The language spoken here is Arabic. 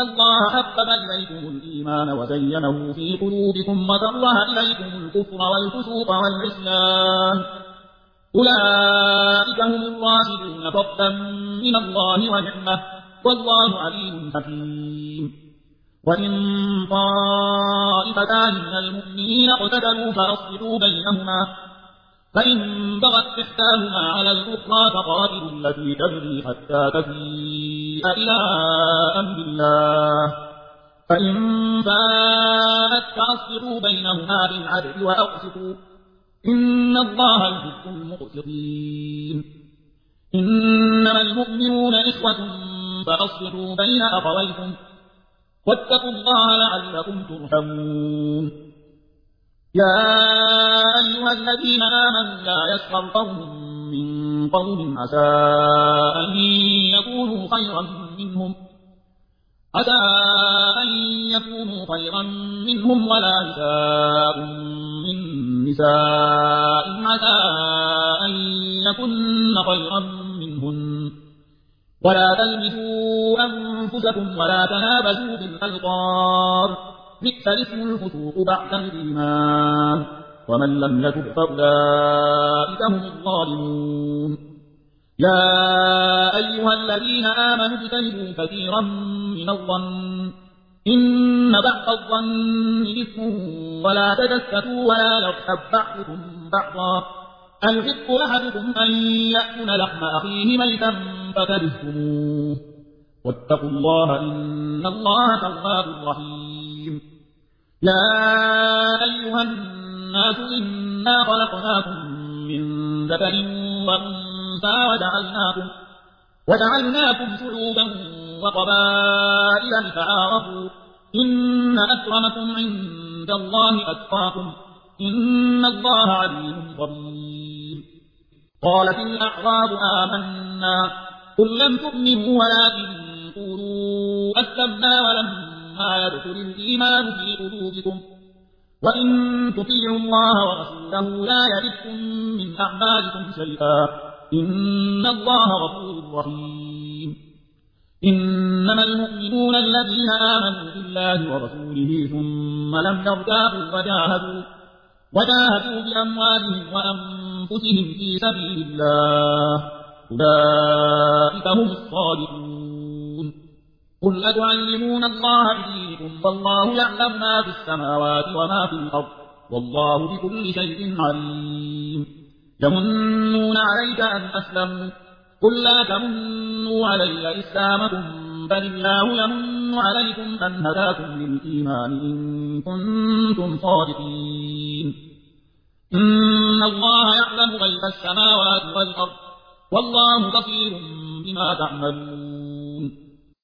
الله حبب إليكم الإيمان وزينه في قلوبكم وكره إليكم الكفر والفسوق والعصيان أولئك هم الراشدون فضلا من الله ونعمة والله عليم حكيم. وإن طائفتان من المؤمنين اقتتلوا فأصلحوا بينهما فإن بغت إحداهما على الأخرى فقاتلوا التي تبغي حتى تفيء إلى أمر الله فإن فاءت فأصلحوا بينهما بالعدل وأقسطوا. إن الله يحب المقسطين. إنما المؤمنون إخوة فأصلحوا بين أخويكم. واتقوا الله لعلكم ترحمون. يا أيها الذين آمنوا لا يسخر قوم من قوم عسى أن يكونوا خيرا منهم. عسى أن يكونوا خيرا منهم ولا نساء من نساء. عسى أن يكن خيرا منهن. ولا تلمسوا أنفسكم ولا تنابزوا بالألقاب بئس الاسم الفسوق بعد الإيمان. ومن لم يتب فأولئك هم الظالمون. يا أيها الذين آمنوا اجتنبوا كثيرا من الظن. إن بعض الظن إثم ولا تجسسوا ولا يغتب بعضكم بعضا. أيحب أحدكم أن يأكل لحم أخيه ميتا فكرهتموه واتقوا الله إن الله تواب رحيم. يا أيها الناس إنا خلقناكم من ذكر وأنثى وجعلناكم وجعلناكم شعوبا وقبائل لتعارفوا إن أكرمكم عند الله أتقاكم إن الله عليم خبير. قالت الأعراب آمنا قل لم تؤمنوا ولكن قولوا أسلمنا ولما يدخل الإيمان في قلوبكم وإن تطيعوا الله ورسوله لا يردكم من أعمالكم شيئا إن الله غفور رحيم إنما المؤمنون الذين آمنوا بالله ورسوله ثم لم يرتابوا وجاهدوا وجاهدوا بأموالهم وأنفسهم في سبيل الله أولئك هم الصادقون قل أتعلمون الله بدينكم والله يعلم ما في السماوات وما في الأرض والله بكل شيء عليم يمنون عليك أن أسلموا قل لا تمنوا علي إسلامكم بل الله يمن عليكم أن هداكم للإيمان إن كنتم صادقين إن الله يعلم غيب السماوات والأرض والله بصير بما تعملون